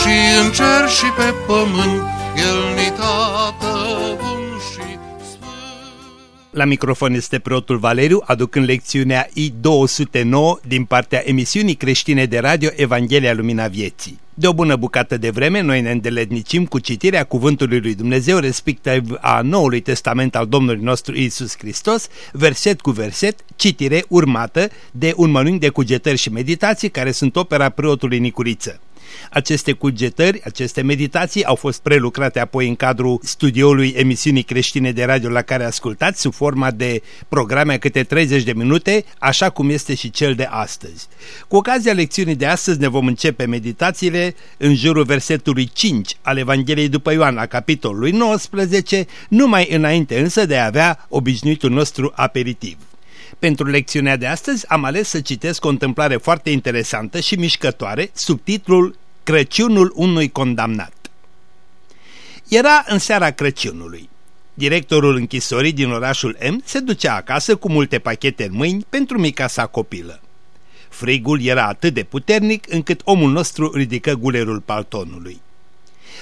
și în cer și pe pământ, El ni tată bun și sfânt. La microfon este preotul Valeriu, aducând lecțiunea I-209 din partea emisiunii creștine de radio Evanghelia Lumina Vieții. De o bună bucată de vreme, noi ne îndeletnicim cu citirea Cuvântului lui Dumnezeu, respectiv a Noului Testament al Domnului nostru Isus Hristos, verset cu verset, citire urmată de un mănânc de cugetări și meditații care sunt opera preotului Nicuriță. Aceste cugetări, aceste meditații au fost prelucrate apoi în cadrul studioului emisiunii creștine de radio la care ascultați sub forma de programe câte 30 de minute, așa cum este și cel de astăzi. Cu ocazia lecțiunii de astăzi ne vom începe meditațiile în jurul versetului 5 al Evangheliei după Ioan la capitolului 19, numai înainte însă de a avea obișnuitul nostru aperitiv. Pentru lecțiunea de astăzi am ales să citesc o întâmplare foarte interesantă și mișcătoare sub titlul Crăciunul unui condamnat. Era în seara Crăciunului. Directorul închisorii din orașul M se ducea acasă cu multe pachete în mâini pentru mica sa copilă. Frigul era atât de puternic încât omul nostru ridică gulerul paltonului.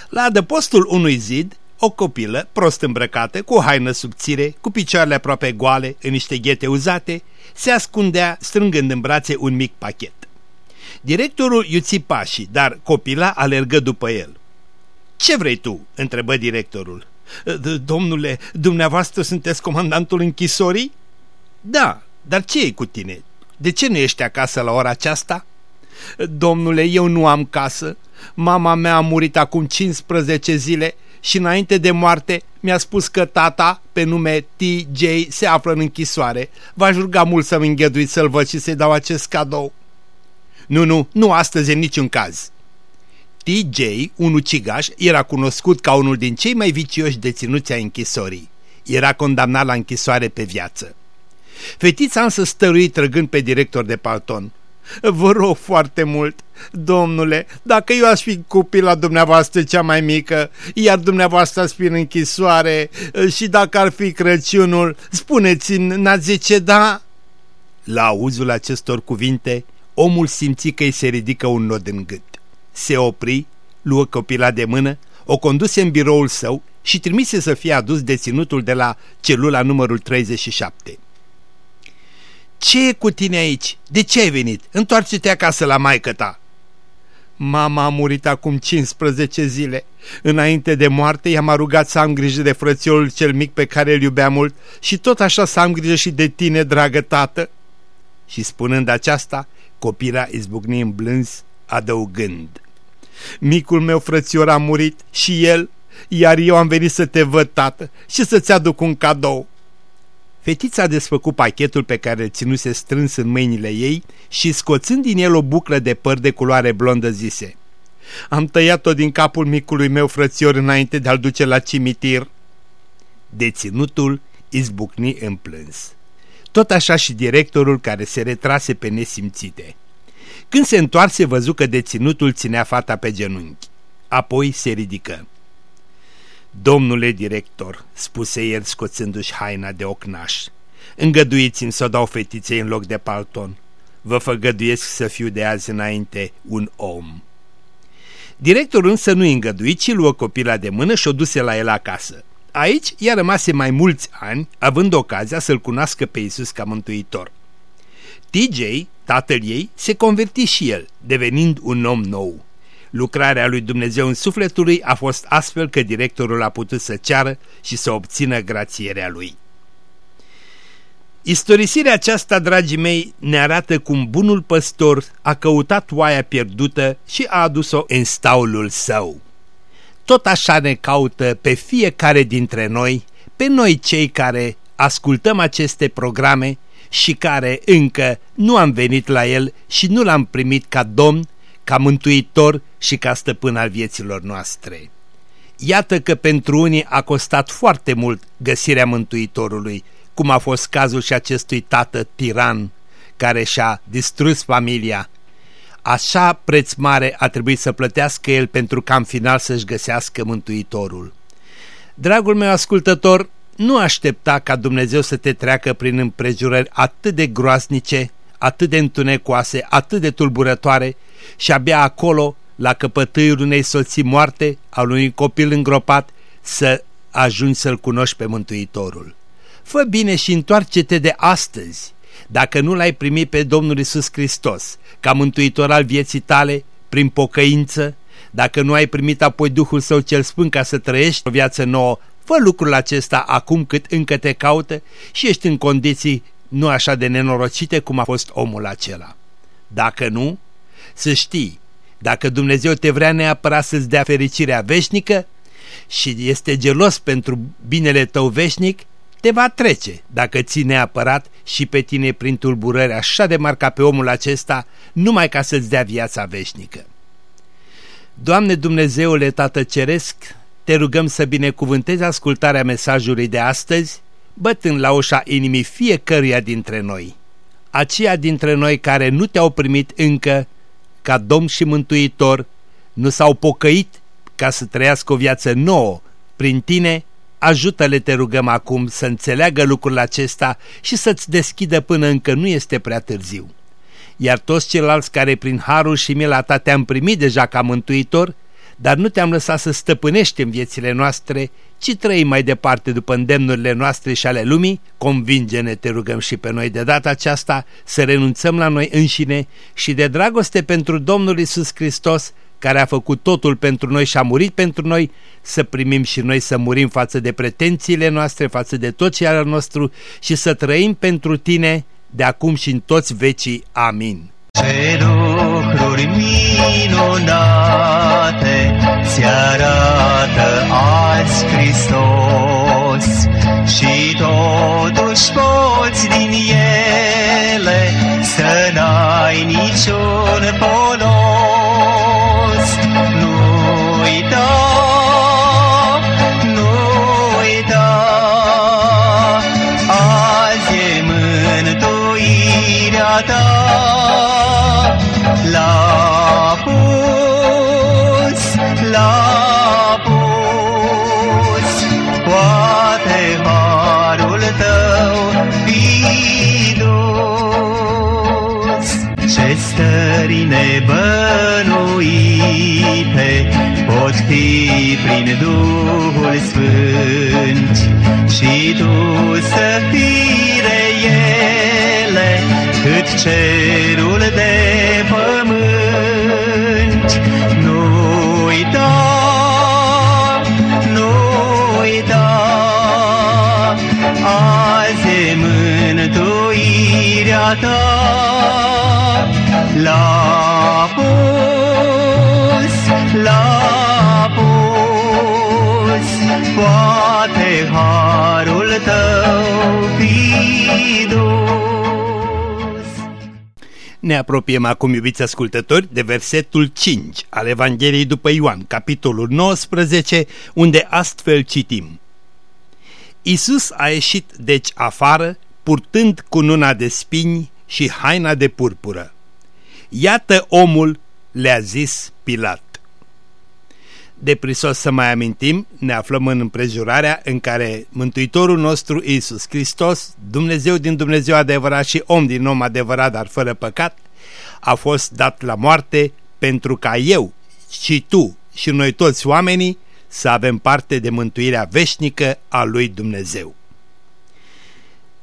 La adăpostul unui zid, o copilă, prost îmbrăcată, cu o haină subțire, cu picioarele aproape goale, în niște ghete uzate, se ascundea strângând în brațe un mic pachet. Directorul iuți pașii, dar copila alergă după el. Ce vrei tu?" întrebă directorul. Domnule, dumneavoastră sunteți comandantul închisorii?" Da, dar ce e cu tine? De ce nu ești acasă la ora aceasta?" Domnule, eu nu am casă. Mama mea a murit acum 15 zile și înainte de moarte mi-a spus că tata, pe nume TJ, se află în închisoare. V-aș ruga mult să-mi îngheduiți să-l văd și să-i dau acest cadou. Nu, nu, nu astăzi în niciun caz. TJ, un ucigaș, era cunoscut ca unul din cei mai vicioși deținuți ai închisorii. Era condamnat la închisoare pe viață. Fetița însă stărui trăgând pe director de palton. Vă rog foarte mult, domnule, dacă eu aș fi copila dumneavoastră cea mai mică, iar dumneavoastră ați fi în închisoare și dacă ar fi Crăciunul, spuneți-mi, n-ați zice da? La auzul acestor cuvinte, omul simți că îi se ridică un nod în gât. Se opri, luă copila de mână, o conduse în biroul său și trimise să fie adus deținutul de la celula numărul 37. Ce e cu tine aici? De ce ai venit? Întoarce-te acasă la maică ta!" Mama a murit acum 15 zile. Înainte de moarte i-am rugat să am grijă de frățiorul cel mic pe care îl iubea mult și tot așa să am grijă și de tine, dragă tată." Și spunând aceasta, copila izbucni în blâns, adăugând. Micul meu frățior a murit și el, iar eu am venit să te văd, tată, și să-ți aduc un cadou. Fetița a desfăcut pachetul pe care îl ținuse strâns în mâinile ei și, scoțând din el o buclă de păr de culoare blondă, zise Am tăiat-o din capul micului meu frățior înainte de a-l duce la cimitir." Deținutul izbucni în plâns. Tot așa și directorul care se retrase pe nesimțite. Când se întoarse, văzu că deținutul ținea fata pe genunchi. Apoi se ridică. Domnule director, spuse el scoțându-și haina de ocnaș, îngăduiți-mi să o dau fetiței în loc de palton. Vă făgăduiesc să fiu de azi înainte un om. Directorul însă nu îngăduit, ci luă copila de mână și o duse la el acasă. Aici i-a rămase mai mulți ani, având ocazia să-L cunoască pe Isus ca mântuitor. TJ, tatăl ei, se converti și el, devenind un om nou. Lucrarea lui Dumnezeu în sufletul lui a fost astfel că directorul a putut să ceară și să obțină grațierea lui. Istorisirea aceasta, dragii mei, ne arată cum bunul păstor a căutat oaia pierdută și a adus-o în staulul său. Tot așa ne caută pe fiecare dintre noi, pe noi cei care ascultăm aceste programe și care încă nu am venit la el și nu l-am primit ca domn ca mântuitor și ca stăpân al vieților noastre. Iată că pentru unii a costat foarte mult găsirea Mântuitorului, cum a fost cazul și acestui tată tiran care și-a distrus familia. Așa preț mare a trebuit să plătească el pentru ca în final să-și găsească Mântuitorul. Dragul meu ascultător, nu aștepta ca Dumnezeu să te treacă prin împrejurări atât de groaznice, atât de întunecoase, atât de tulburătoare și abia acolo, la căpătâiul unei soții moarte, al unui copil îngropat, să ajungi să-L cunoști pe Mântuitorul. Fă bine și întoarce-te de astăzi. Dacă nu l-ai primit pe Domnul Isus Hristos ca mântuitor al vieții tale, prin pocăință, dacă nu ai primit apoi Duhul Său cel Sfânt ca să trăiești o viață nouă, fă lucrul acesta acum cât încă te caută și ești în condiții nu așa de nenorocite cum a fost omul acela. Dacă nu, să știi, dacă Dumnezeu te vrea neapărat să-ți dea fericirea veșnică și este gelos pentru binele tău veșnic, te va trece dacă ții neapărat și pe tine prin tulburări așa de mari ca pe omul acesta, numai ca să-ți dea viața veșnică. Doamne Dumnezeule Tată Ceresc, te rugăm să binecuvântezi ascultarea mesajului de astăzi, bătând la ușa inimii fiecăruia dintre noi. Aceia dintre noi care nu te-au primit încă ca Domn și Mântuitor, nu s-au pocăit ca să trăiască o viață nouă prin tine, ajută-le, te rugăm acum, să înțeleagă lucrul acesta și să-ți deschidă până încă nu este prea târziu. Iar toți ceilalți care prin harul și mila ta te-am primit deja ca mântuitor, dar nu te-am lăsat să stăpânești în viețile noastre, ci trăim mai departe după îndemnurile noastre și ale lumii, convinge-ne, te rugăm și pe noi de data aceasta, să renunțăm la noi înșine și de dragoste pentru Domnul Isus Hristos, care a făcut totul pentru noi și a murit pentru noi, să primim și noi să murim față de pretențiile noastre, față de tot ce al nostru și să trăim pentru tine de acum și în toți vecii. Amin. Ce lucruri minunate cerul de pământ. Nu uita, nu uita, azi e mântuirea ta. La pus, la pus, poate harul tău fi dus. Ne apropiem acum, iubiți ascultători, de versetul 5 al Evangheliei după Ioan, capitolul 19, unde astfel citim. Isus a ieșit deci afară, purtând cununa de spini și haina de purpură. Iată omul, le-a zis Pilat. De prisos să mai amintim, ne aflăm în împrejurarea în care Mântuitorul nostru Isus Hristos, Dumnezeu din Dumnezeu adevărat și om din om adevărat, dar fără păcat, a fost dat la moarte pentru ca eu și tu și noi toți oamenii să avem parte de mântuirea veșnică a lui Dumnezeu.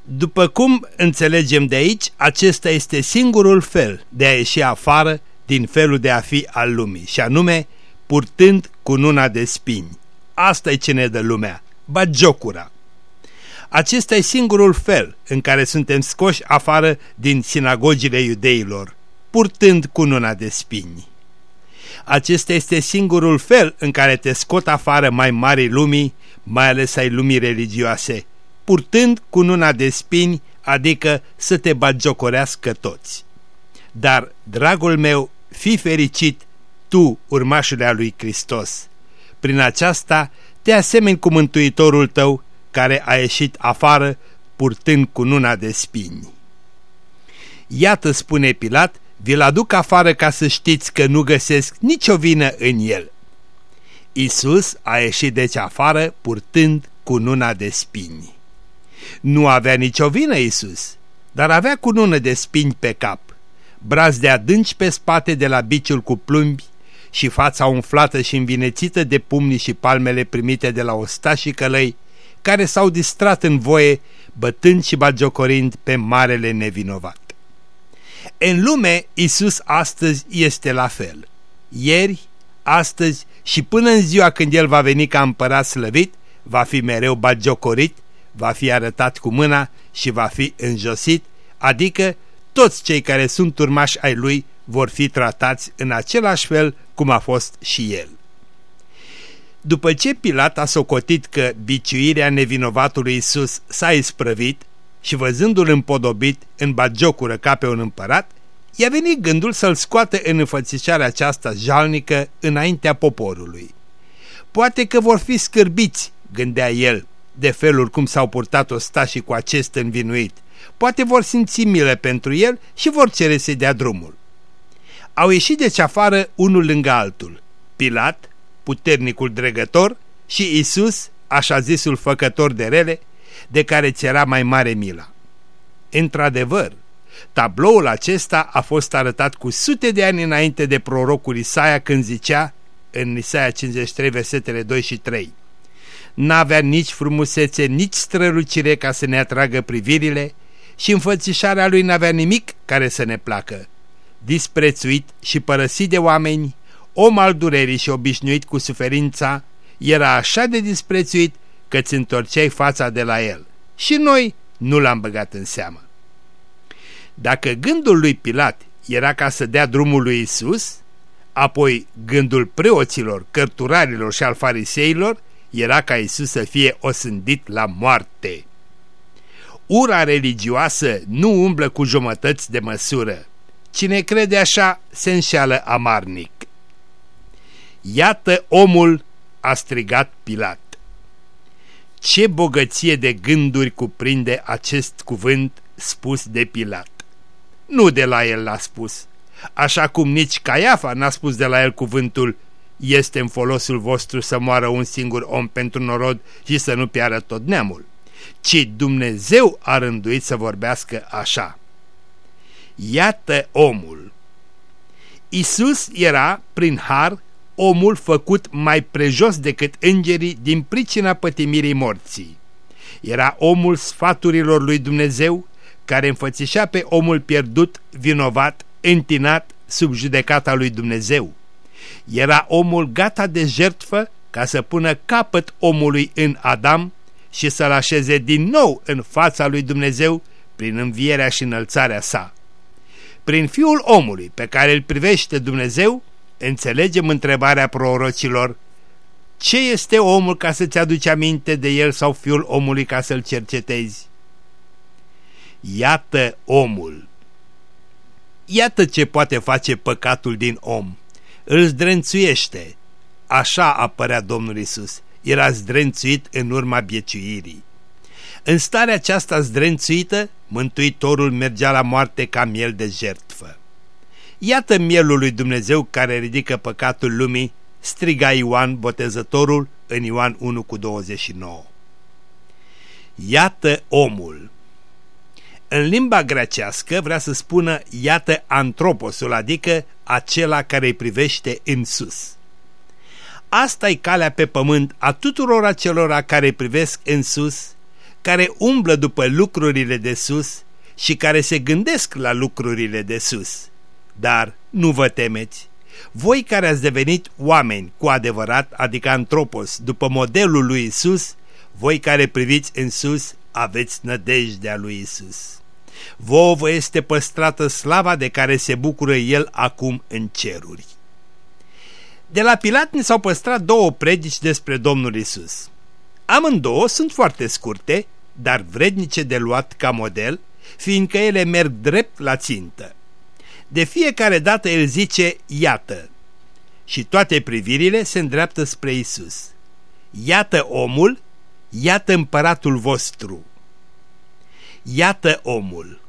După cum înțelegem de aici, acesta este singurul fel de a ieși afară din felul de a fi al lumii, și anume purtând cununa de spini. Asta e ce ne dă lumea, bagiocura. Acesta e singurul fel în care suntem scoși afară din sinagogile iudeilor, purtând cununa de spini. Acesta este singurul fel în care te scot afară mai mari lumii, mai ales ai lumii religioase, purtând cununa de spini, adică să te bagiocorească toți. Dar, dragul meu, fi fericit tu, urmașule a lui Hristos. Prin aceasta te asemeni cu Mântuitorul tău, care a ieșit afară purtând cununa de spini. Iată, spune Pilat, vi-l aduc afară ca să știți că nu găsesc nicio vină în el. Isus a ieșit deci afară purtând cununa de spini. Nu avea nicio vină Isus, dar avea cunună de spini pe cap, braz de adânci pe spate de la biciul cu plumbi și fața umflată și învinețită de pumnii și palmele primite de la ostașii călăi, care s-au distrat în voie, bătând și bagiocorind pe marele nevinovat. În lume, Isus astăzi este la fel. Ieri, astăzi și până în ziua când El va veni ca împărat slăvit, va fi mereu bagiocorit, va fi arătat cu mâna și va fi înjosit, adică toți cei care sunt urmași ai Lui vor fi tratați în același fel cum a fost și El. După ce Pilat a socotit că biciuirea nevinovatului Isus s-a isprăvit și văzându-l împodobit în bagiocură ca pe un împărat, i-a venit gândul să-l scoată în înfățișarea aceasta jalnică înaintea poporului. Poate că vor fi scârbiți, gândea el, de felul cum s-au purtat ostașii cu acest învinuit. Poate vor simți milă pentru el și vor cere să dea drumul. Au ieșit deci afară unul lângă altul, Pilat, puternicul dregător, și Isus, așa zisul făcător de rele, de care ți era mai mare mila. Într-adevăr, tabloul acesta a fost arătat cu sute de ani înainte de prorocul Isaia când zicea, în Isaia 53, versetele 2 și 3, N-avea nici frumusețe, nici strălucire ca să ne atragă privirile și înfățișarea lui n-avea nimic care să ne placă. Disprețuit și părăsit de oameni, om al durerii și obișnuit cu suferința, era așa de disprețuit că îți întorceai fața de la el. Și noi nu l-am băgat în seamă. Dacă gândul lui Pilat era ca să dea drumul lui Isus, apoi gândul preoților, cărturarilor și al fariseilor era ca Isus să fie osândit la moarte. Ura religioasă nu umblă cu jumătăți de măsură. Cine crede așa se înșeală amarnic. Iată omul, a strigat Pilat. Ce bogăție de gânduri cuprinde acest cuvânt spus de Pilat. Nu de la el l-a spus, așa cum nici Caiafa n-a spus de la el cuvântul este în folosul vostru să moară un singur om pentru norod și să nu piară tot neamul, ci Dumnezeu a rânduit să vorbească așa. Iată omul. Isus era, prin har, omul făcut mai prejos decât îngerii din pricina pătimirii morții. Era omul sfaturilor lui Dumnezeu care înfățișa pe omul pierdut, vinovat, întinat sub judecata lui Dumnezeu. Era omul gata de jertfă ca să pună capăt omului în Adam și să-l așeze din nou în fața lui Dumnezeu prin învierea și înălțarea sa. Prin fiul omului pe care îl privește Dumnezeu, înțelegem întrebarea prorocilor, ce este omul ca să-ți aduci aminte de el sau fiul omului ca să-l cercetezi? Iată omul. Iată ce poate face păcatul din om. Îl zdrențuiește. Așa apărea Domnul Isus. Era zdrențuit în urma bieciuirii. În starea aceasta zdrențuită, Mântuitorul mergea la moarte ca miel de jertfă. Iată mielul lui Dumnezeu care ridică păcatul lumii, striga Ioan Botezătorul în Ioan 1 cu 29. Iată omul. În limba grecească vrea să spună iată antroposul, adică acela care îi privește în sus. asta e calea pe pământ a tuturor acelora care privesc în sus, care umblă după lucrurile de sus și care se gândesc la lucrurile de sus dar nu vă temeți. Voi care ați devenit oameni cu adevărat, adică antropos, după modelul lui Isus, voi care priviți în sus, aveți nădejdea lui Isus. Vouă vă este păstrată slava de care se bucură El acum în ceruri. De la Pilat ne s-au păstrat două predici despre Domnul Isus. Amândouă sunt foarte scurte, dar vrednice de luat ca model, fiindcă ele merg drept la țintă. De fiecare dată el zice, iată, și toate privirile se îndreaptă spre Isus. Iată omul, iată împăratul vostru. Iată omul.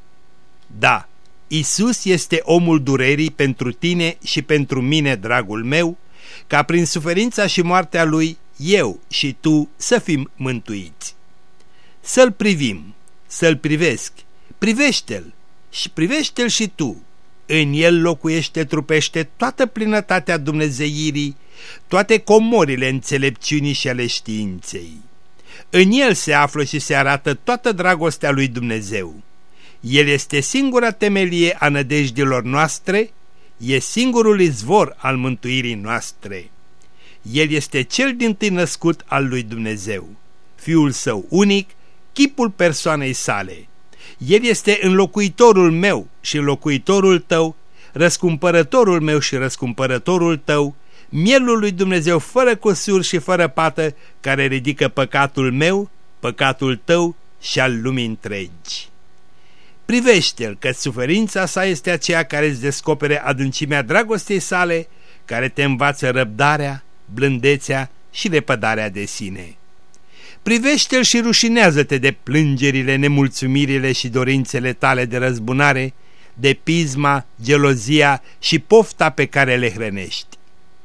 Da, Isus este omul durerii pentru tine și pentru mine, dragul meu, ca prin suferința și moartea lui, eu și tu să fim mântuiți. Să-l privim, să-l privesc, privește-l și privește-l și tu. În el locuiește trupește toată plinătatea dumnezeirii, toate comorile înțelepciunii și ale științei. În el se află și se arată toată dragostea lui Dumnezeu. El este singura temelie a nădejdilor noastre, e singurul izvor al mântuirii noastre. El este cel din tâi născut al lui Dumnezeu, Fiul Său unic, chipul persoanei sale. El este înlocuitorul meu și înlocuitorul tău, răscumpărătorul meu și răscumpărătorul tău, mielul lui Dumnezeu fără cosur și fără pată, care ridică păcatul meu, păcatul tău și al lumii întregi. Privește-l că suferința sa este aceea care îți descopere adâncimea dragostei sale, care te învață răbdarea, blândețea și lepădarea de sine. Privește-l și rușinează-te de plângerile, nemulțumirile și dorințele tale de răzbunare, de pisma, gelozia și pofta pe care le hrănești.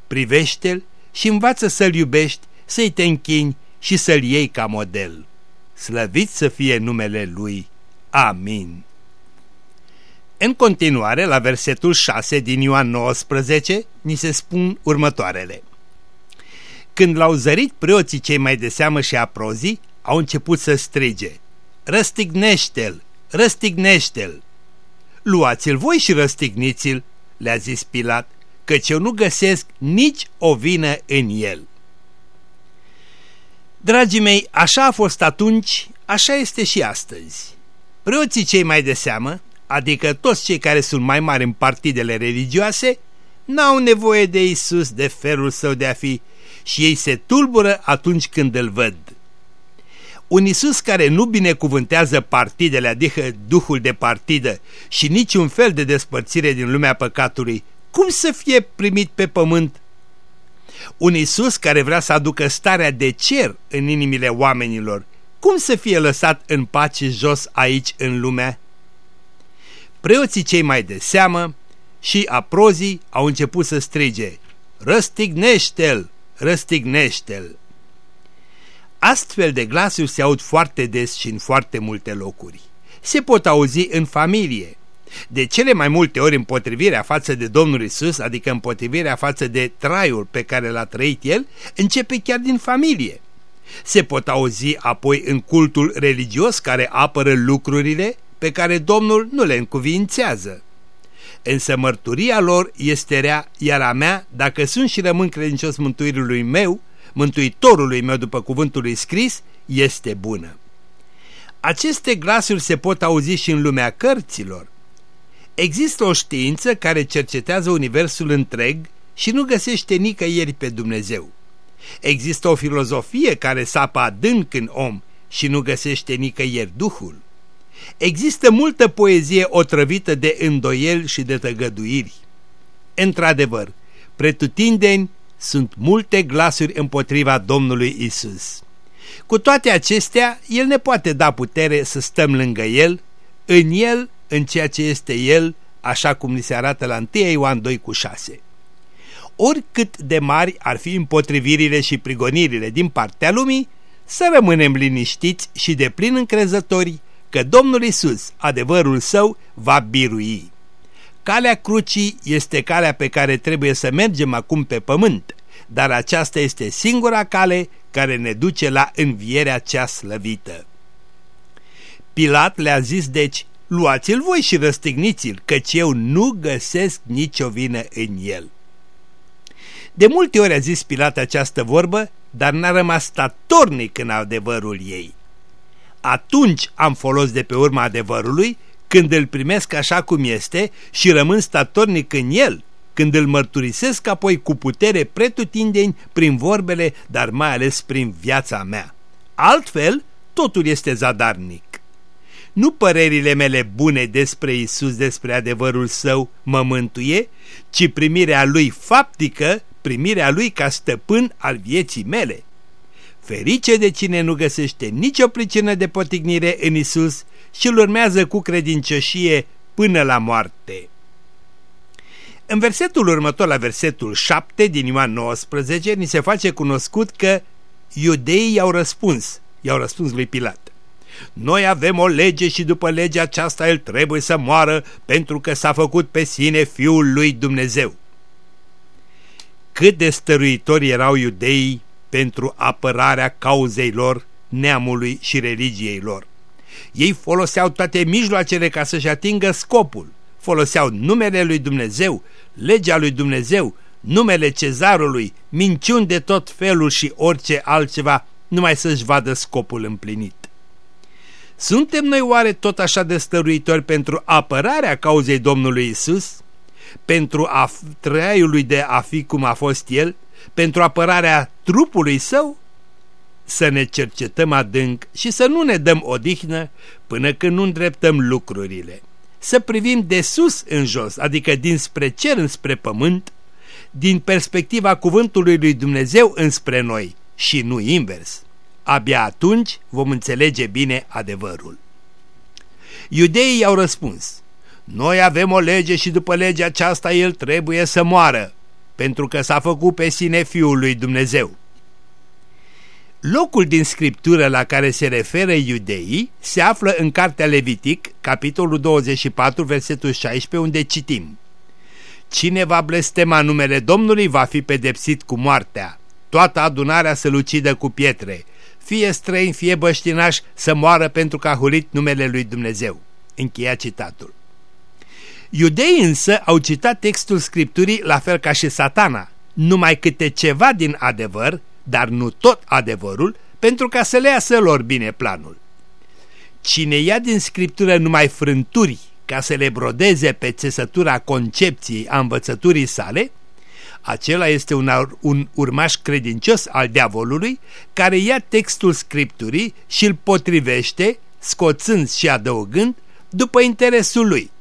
Privește-l și învață să-l iubești, să-i te închini și să-l iei ca model. Slăvit să fie numele Lui. Amin. În continuare, la versetul 6 din Ioan 19, ni se spun următoarele. Când l-au zărit preoții cei mai de seamă și aprozii, au început să strige, Răstignește-l! Răstignește-l! Luați-l voi și răstigniți-l, le-a zis Pilat, căci eu nu găsesc nici o vină în el. Dragii mei, așa a fost atunci, așa este și astăzi. Preoții cei mai de seamă, adică toți cei care sunt mai mari în partidele religioase, n-au nevoie de Isus, de felul său de a fi, și ei se tulbură atunci când îl văd. Un Isus care nu binecuvântează partidele, adică duhul de partidă și niciun fel de despărțire din lumea păcatului, cum să fie primit pe pământ? Un Isus care vrea să aducă starea de cer în inimile oamenilor, cum să fie lăsat în pace jos aici în lumea? Preoții cei mai de seamă și aprozii au început să strige, Răstignește-l! Răstignește-l! Astfel de glasuri se aud foarte des și în foarte multe locuri. Se pot auzi în familie. De cele mai multe ori împotrivirea față de Domnul Isus, adică împotrivirea față de traiul pe care l-a trăit el, începe chiar din familie. Se pot auzi apoi în cultul religios care apără lucrurile pe care Domnul nu le încuvințează. Însă mărturia lor este rea, iar a mea, dacă sunt și rămân credincios mântuirului meu, mântuitorului meu după cuvântul lui scris, este bună. Aceste glasuri se pot auzi și în lumea cărților. Există o știință care cercetează universul întreg și nu găsește nicăieri pe Dumnezeu. Există o filozofie care sapă adânc în om și nu găsește nicăieri Duhul. Există multă poezie otrăvită de îndoieli și de tăgăduiri. Într-adevăr, pretutindeni sunt multe glasuri împotriva Domnului Isus. Cu toate acestea, El ne poate da putere să stăm lângă El, în El, în ceea ce este El, așa cum ni se arată la 1 Ioan 2 cu 6. Oricât de mari ar fi împotrivirile și prigonirile din partea lumii, să rămânem liniștiți și de plin încrezători că Domnul Isus, adevărul său, va birui. Calea crucii este calea pe care trebuie să mergem acum pe pământ, dar aceasta este singura cale care ne duce la învierea cea slăvită. Pilat le-a zis deci, luați-l voi și răstigniți-l, căci eu nu găsesc nicio vină în el. De multe ori a zis Pilat această vorbă, dar n-a rămas statornic în adevărul ei. Atunci am folos de pe urma adevărului când îl primesc așa cum este și rămân statornic în el, când îl mărturisesc apoi cu putere pretutindeni prin vorbele, dar mai ales prin viața mea. Altfel, totul este zadarnic. nu părerile mele bune despre Isus, despre adevărul său mă mântuie, ci primirea lui faptică, primirea lui ca stăpân al vieții mele. Ferice de cine nu găsește nicio pricină de potignire în Isus și îl urmează cu credincioșie până la moarte. În versetul următor, la versetul 7 din Ioan 19, ni se face cunoscut că iudeii i-au răspuns, i-au răspuns lui Pilat. Noi avem o lege și după legea aceasta el trebuie să moară pentru că s-a făcut pe sine Fiul lui Dumnezeu. Cât de stăruitori erau iudeii pentru apărarea cauzei lor, neamului și religiei lor. Ei foloseau toate mijloacele ca să-și atingă scopul. Foloseau numele lui Dumnezeu, legea lui Dumnezeu, numele cezarului, minciuni de tot felul și orice altceva, numai să-și vadă scopul împlinit. Suntem noi oare tot așa de stăruitori pentru apărarea cauzei Domnului Isus? Pentru a trăiului de a fi cum a fost El? Pentru apărarea trupului său? Să ne cercetăm adânc și să nu ne dăm odihnă până când nu îndreptăm lucrurile. Să privim de sus în jos, adică dinspre cer înspre pământ, din perspectiva cuvântului lui Dumnezeu înspre noi și nu invers. Abia atunci vom înțelege bine adevărul. Iudeii au răspuns, noi avem o lege și după legea aceasta el trebuie să moară, pentru că s-a făcut pe sine Fiul lui Dumnezeu. Locul din scriptură la care se referă iudeii se află în Cartea Levitic, capitolul 24, versetul 16, unde citim Cine va blestema numele Domnului va fi pedepsit cu moartea. Toată adunarea să-l ucidă cu pietre fie străin, fie băștinaș, să moară pentru că a hulit numele lui Dumnezeu. Încheia citatul. Iudeii însă au citat textul Scripturii la fel ca și satana, numai câte ceva din adevăr, dar nu tot adevărul, pentru ca să le iasă lor bine planul. Cine ia din Scriptură numai frânturi ca să le brodeze pe țesătura concepției a învățăturii sale, acela este un, un urmaș credincios al diavolului care ia textul Scripturii și îl potrivește, scoțând și adăugând, după interesul lui.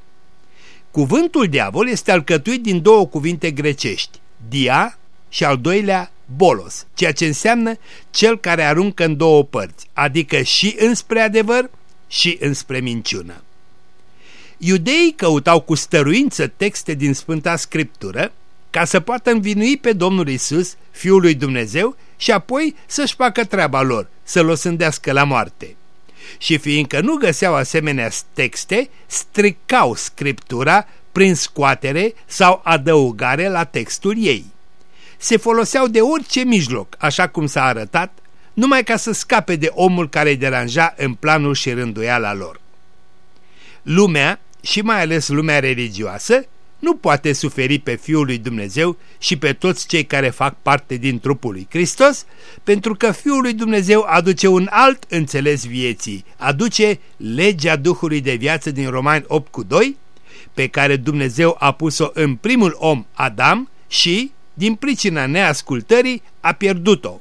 Cuvântul diavol este alcătuit din două cuvinte grecești, dia și al doilea bolos, ceea ce înseamnă cel care aruncă în două părți, adică și înspre adevăr și înspre minciună. Iudeii căutau cu stăruință texte din Sfânta Scriptură ca să poată învinui pe Domnul Isus, Fiul lui Dumnezeu, și apoi să-și facă treaba lor, să-l osândească la moarte. Și fiindcă nu găseau asemenea texte, stricau Scriptura prin scoatere sau adăugare la textul ei. Se foloseau de orice mijloc, așa cum s-a arătat, numai ca să scape de omul care îi deranja în planul și rânduiala lor. Lumea, și mai ales lumea religioasă, nu poate suferi pe Fiul lui Dumnezeu și pe toți cei care fac parte din trupul lui Hristos, pentru că Fiul lui Dumnezeu aduce un alt înțeles vieții, aduce legea Duhului de viață din Romani 8 cu 2, pe care Dumnezeu a pus-o în primul om Adam și, din pricina neascultării, a pierdut-o.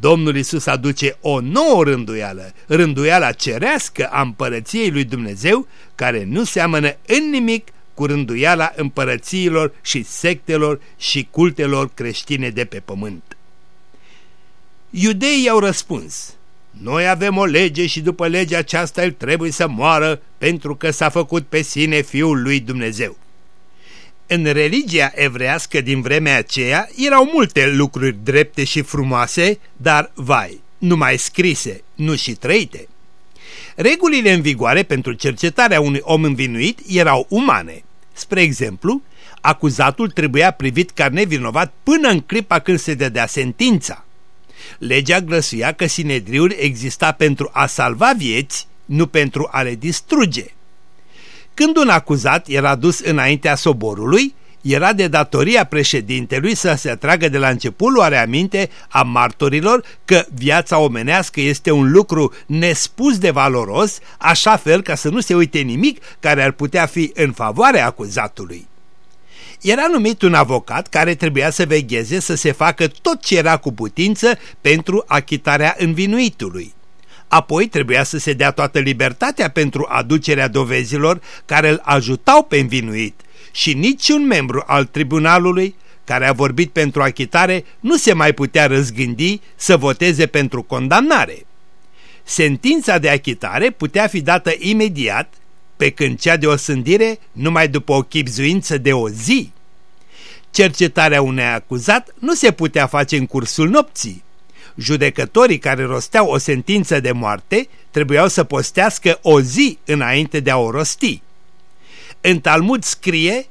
Domnul Isus aduce o nouă rânduială, rânduiala cerească a împărăției lui Dumnezeu, care nu seamănă în nimic cu rânduiala împărățiilor și sectelor și cultelor creștine de pe pământ. Iudeii au răspuns, noi avem o lege și după legea aceasta el trebuie să moară pentru că s-a făcut pe sine Fiul lui Dumnezeu. În religia evrească din vremea aceea erau multe lucruri drepte și frumoase, dar, vai, numai scrise, nu și trăite. Regulile în vigoare pentru cercetarea unui om învinuit erau umane. Spre exemplu, acuzatul trebuia privit ca nevinovat până în clipa când se dădea sentința. Legea grăsuia că sinedriul exista pentru a salva vieți, nu pentru a le distruge. Când un acuzat era dus înaintea soborului, era de datoria președintelui să se atragă de la început luare aminte a martorilor că viața omenească este un lucru nespus de valoros, așa fel ca să nu se uite nimic care ar putea fi în favoarea acuzatului. Era numit un avocat care trebuia să vegheze să se facă tot ce era cu putință pentru achitarea învinuitului. Apoi trebuia să se dea toată libertatea pentru aducerea dovezilor care îl ajutau pe învinuit și niciun membru al tribunalului care a vorbit pentru achitare nu se mai putea răzgândi să voteze pentru condamnare. Sentința de achitare putea fi dată imediat, pe când cea de osândire numai după o chipzuință de o zi. Cercetarea unui acuzat nu se putea face în cursul nopții. Judecătorii care rosteau o sentință de moarte trebuiau să postească o zi înainte de a o rosti. În Talmud scrie,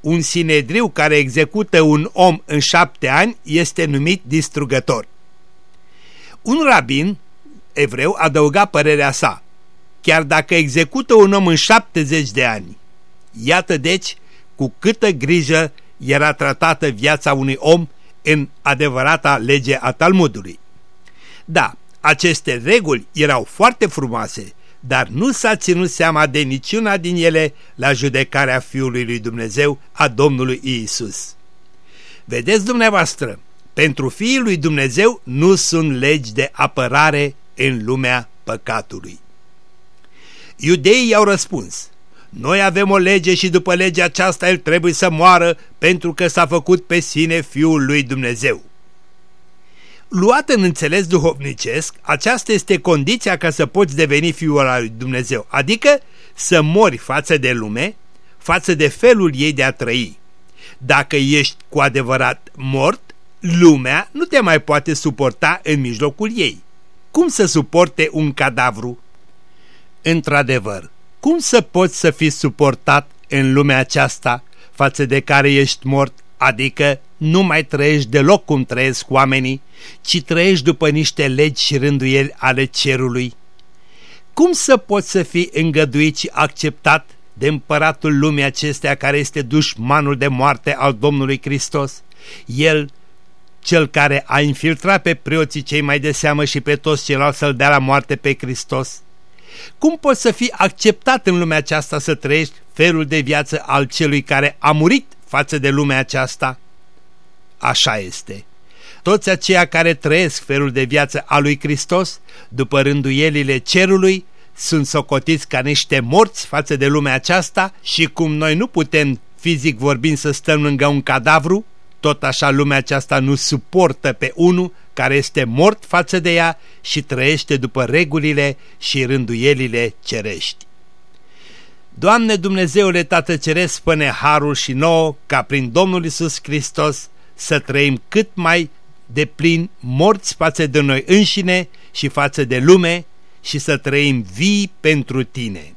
un sinedriu care execută un om în șapte ani este numit distrugător. Un rabin evreu adăuga părerea sa, chiar dacă execută un om în 70 de ani. Iată deci cu câtă grijă era tratată viața unui om în adevărata lege a Talmudului. Da, aceste reguli erau foarte frumoase, dar nu s-a ținut seama de niciuna din ele la judecarea Fiului lui Dumnezeu, a Domnului Iisus. Vedeți dumneavoastră, pentru Fiul lui Dumnezeu nu sunt legi de apărare în lumea păcatului. Iudeii i-au răspuns, noi avem o lege și după legea aceasta el trebuie să moară pentru că s-a făcut pe sine Fiul lui Dumnezeu. Luat în înțeles duhovnicesc, aceasta este condiția ca să poți deveni Fiul al lui Dumnezeu, adică să mori față de lume, față de felul ei de a trăi. Dacă ești cu adevărat mort, lumea nu te mai poate suporta în mijlocul ei. Cum să suporte un cadavru? Într-adevăr, cum să poți să fii suportat în lumea aceasta față de care ești mort, adică nu mai trăiești deloc cum trăiesc oamenii, ci trăiești după niște legi și rânduieli ale cerului? Cum să poți să fii îngăduit și acceptat de împăratul lumii acestea care este dușmanul de moarte al Domnului Hristos? El cel care a infiltrat pe preoții cei mai de seamă și pe toți ceilalți să-L dea la moarte pe Hristos? Cum poți să fii acceptat în lumea aceasta să trăiești felul de viață al celui care a murit față de lumea aceasta? Așa este. Toți aceia care trăiesc felul de viață al lui Hristos, după rânduielile cerului, sunt socotiți ca niște morți față de lumea aceasta și cum noi nu putem, fizic vorbind, să stăm lângă un cadavru, tot așa lumea aceasta nu suportă pe unul care este mort față de ea și trăiește după regulile și rânduielile cerești. Doamne Dumnezeule Tată Ceresc, spune harul și nouă ca prin Domnul Isus Hristos să trăim cât mai de plin morți față de noi înșine și față de lume și să trăim vii pentru Tine.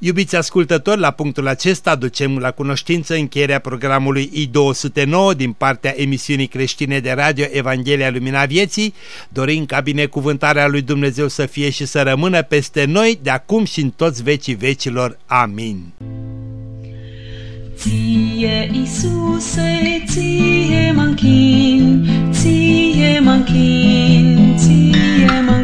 Iubiți ascultători, la punctul acesta ducem la cunoștință încheierea programului I-209 din partea emisiunii creștine de radio Evanghelia Lumina Vieții, dorim ca binecuvântarea lui Dumnezeu să fie și să rămână peste noi de acum și în toți vecii vecilor. Amin. Ție, Iisuse, ție mă ție mă ție mă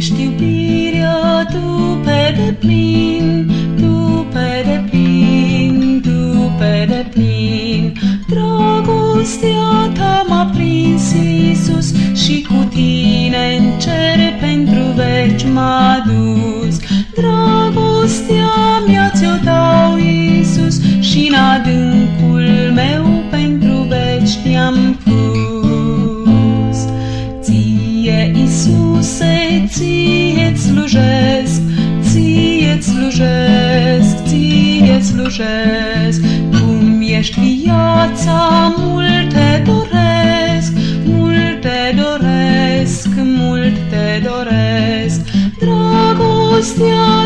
ești iubirea tu pe deplin, tu pe deplin, tu pe deplin. Dragostea ta m-a prins, Iisus, și cu tine în cer pentru veci m-a dus. Dragostea mea ți-o dau, Iisus, și în adâncul meu pentru veci te-am pus. Ție, Iisuse, ție-ți slujesc, ție-ți slujesc, ție-ți slujesc. Cum ești viața, mult te doresc, mult te doresc, mult te doresc. Dragostea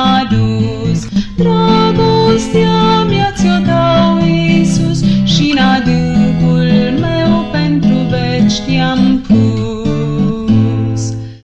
cer